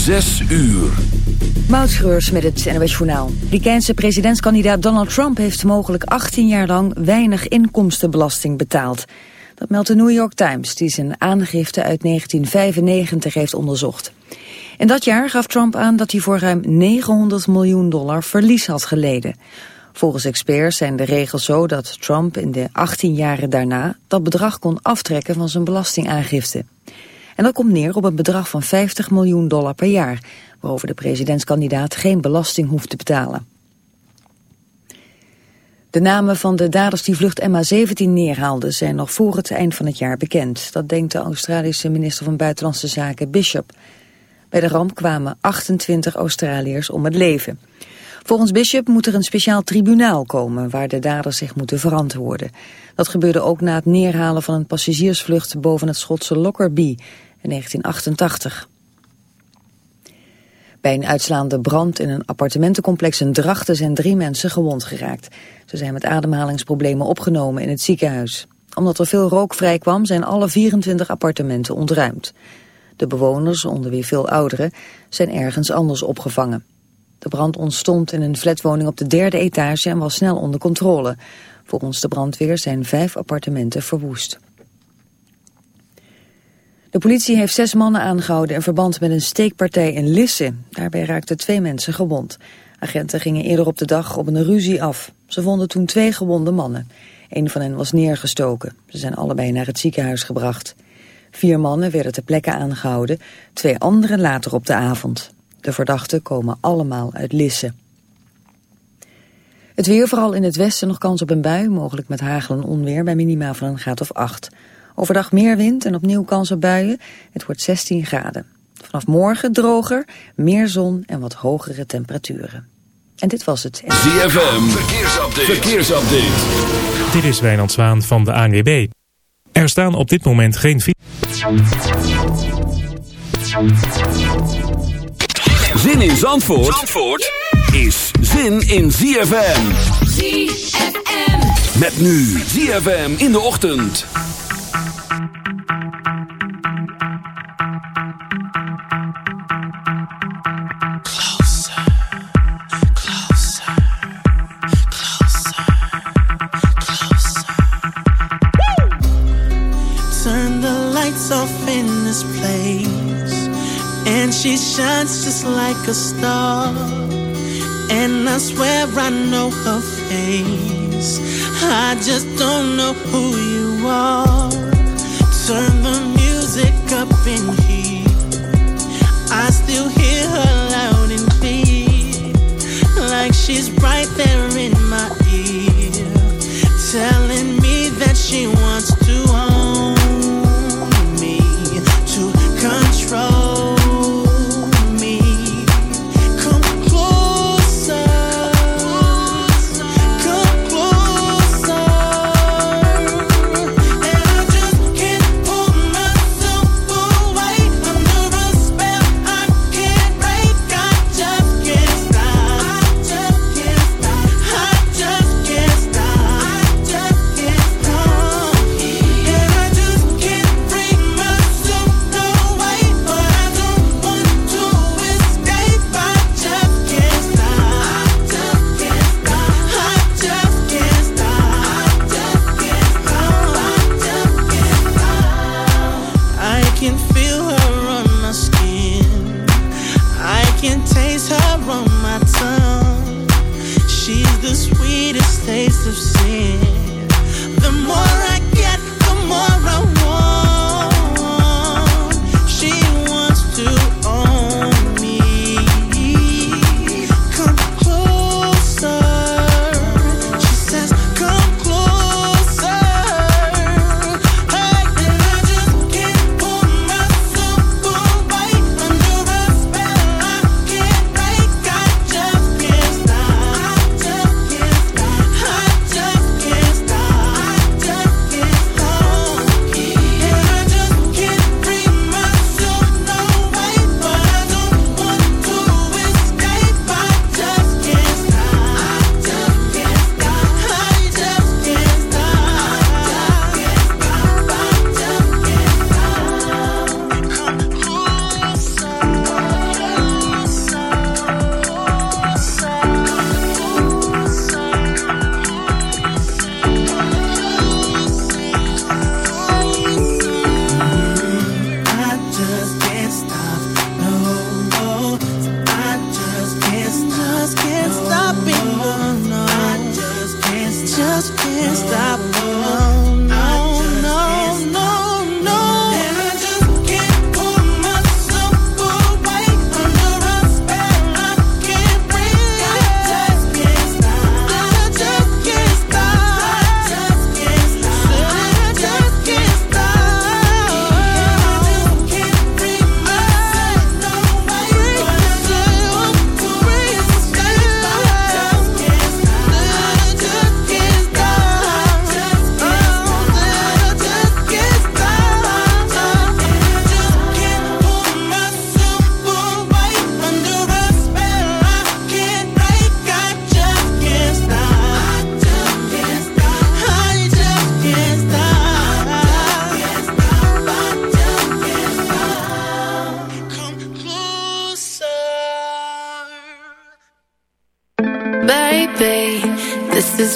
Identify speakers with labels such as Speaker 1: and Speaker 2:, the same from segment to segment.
Speaker 1: Zes uur.
Speaker 2: Moutschreurs met het NOS Journaal. De presidentskandidaat Donald Trump heeft mogelijk 18 jaar lang weinig inkomstenbelasting betaald. Dat meldt de New York Times, die zijn aangifte uit 1995 heeft onderzocht. In dat jaar gaf Trump aan dat hij voor ruim 900 miljoen dollar verlies had geleden. Volgens experts zijn de regels zo dat Trump in de 18 jaren daarna dat bedrag kon aftrekken van zijn belastingaangifte. En dat komt neer op een bedrag van 50 miljoen dollar per jaar, waarover de presidentskandidaat geen belasting hoeft te betalen. De namen van de daders die vlucht MH17 neerhaalden zijn nog voor het eind van het jaar bekend. Dat denkt de Australische minister van Buitenlandse Zaken Bishop. Bij de ramp kwamen 28 Australiërs om het leven. Volgens Bishop moet er een speciaal tribunaal komen waar de daders zich moeten verantwoorden. Dat gebeurde ook na het neerhalen van een passagiersvlucht boven het Schotse Lockerbie in 1988. Bij een uitslaande brand in een appartementencomplex in Drachten zijn drie mensen gewond geraakt. Ze zijn met ademhalingsproblemen opgenomen in het ziekenhuis. Omdat er veel rook vrijkwam zijn alle 24 appartementen ontruimd. De bewoners, onder wie veel ouderen, zijn ergens anders opgevangen. De brand ontstond in een flatwoning op de derde etage en was snel onder controle. Volgens de brandweer zijn vijf appartementen verwoest. De politie heeft zes mannen aangehouden in verband met een steekpartij in Lisse. Daarbij raakten twee mensen gewond. Agenten gingen eerder op de dag op een ruzie af. Ze vonden toen twee gewonde mannen. Een van hen was neergestoken. Ze zijn allebei naar het ziekenhuis gebracht. Vier mannen werden ter plekke aangehouden, twee anderen later op de avond. De verdachten komen allemaal uit Lisse. Het weer, vooral in het westen, nog kans op een bui, mogelijk met hagel en onweer bij minima van een graad of 8. Overdag meer wind en opnieuw kans op buien. Het wordt 16 graden. Vanaf morgen droger, meer zon en wat hogere temperaturen. En dit was het.
Speaker 1: ZFM, verkeersupdate. verkeersupdate.
Speaker 3: Dit is Wijnand Zwaan van de ANWB. Er staan op dit moment geen...
Speaker 1: Zin in Zandvoort, Zandvoort is zin in ZFM.
Speaker 4: ZFM.
Speaker 1: Met nu ZFM in de ochtend.
Speaker 5: Her face. I just don't know who you are. Turn the music up in here. I still hear her loud and clear. Like she's right there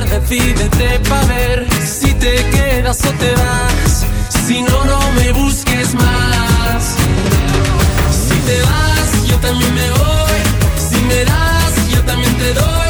Speaker 6: ver, decídete pa' ver si te quedas o te vas. Si no, no me busques más. Si te vas, yo también me voy. Si me das, yo también te doy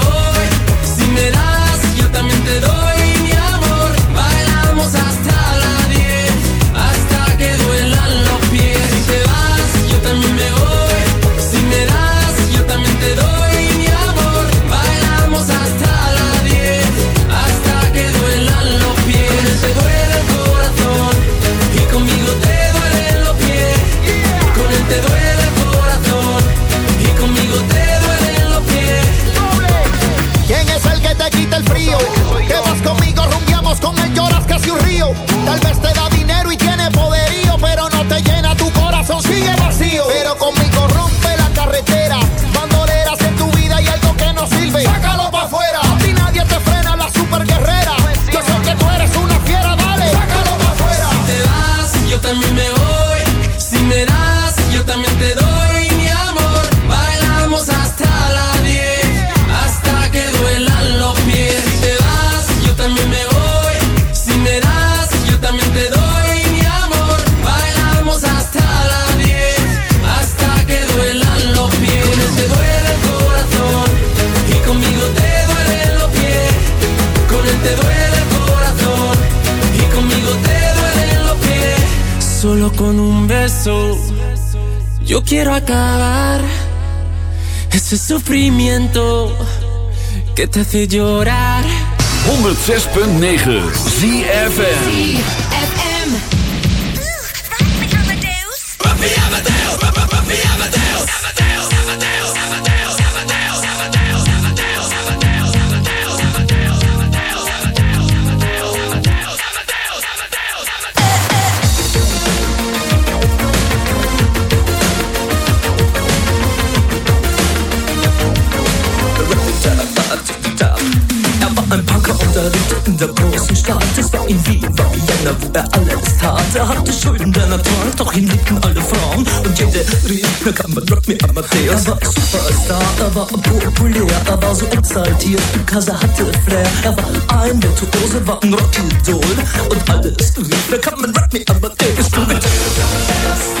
Speaker 6: Acabar ese sufrimiento que te hace llorar.
Speaker 1: 106.9 ZFM.
Speaker 7: Vienna, wo er alles tat. Er hatte Schulden, der Natur, doch ihn liebten alle Frauen. Und jede rief, na kann man Rock me Amadeus. Er war Superstar, er war populär, er war so exaltiert, because er hatte Flair. Er war ein Virtuose, war ein Rockidol. Und alles rief, na kann man Rock me Amadeus. Du mit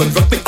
Speaker 7: on, rock me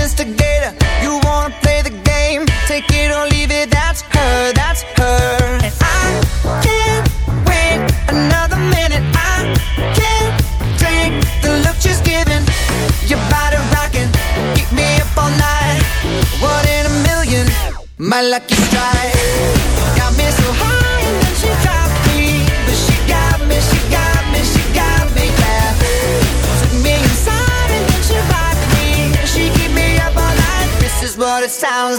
Speaker 8: instigator. You wanna play the game, take it or leave it. That's her, that's her. And I can't wait another minute. I can't the look she's giving. Your body keep me up all night. One in a million, my lucky strike got me so high and then she
Speaker 9: tried.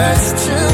Speaker 9: first to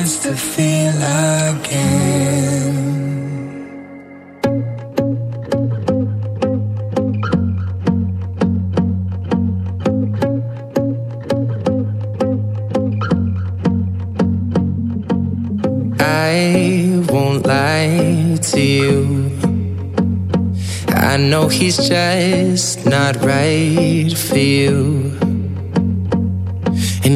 Speaker 9: chance to feel again.
Speaker 10: I won't lie to you. I know he's just not right for you.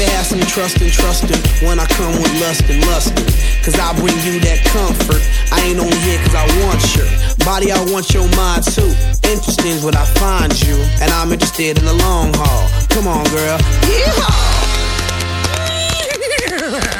Speaker 11: Baby, have some trust and trusting when I come with lust and lusting. Cause I bring you that comfort. I ain't only here cause I want your body, I want your mind too. Interesting is what I find you, and I'm interested in the long haul. Come on, girl. Yeehaw!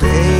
Speaker 11: stay.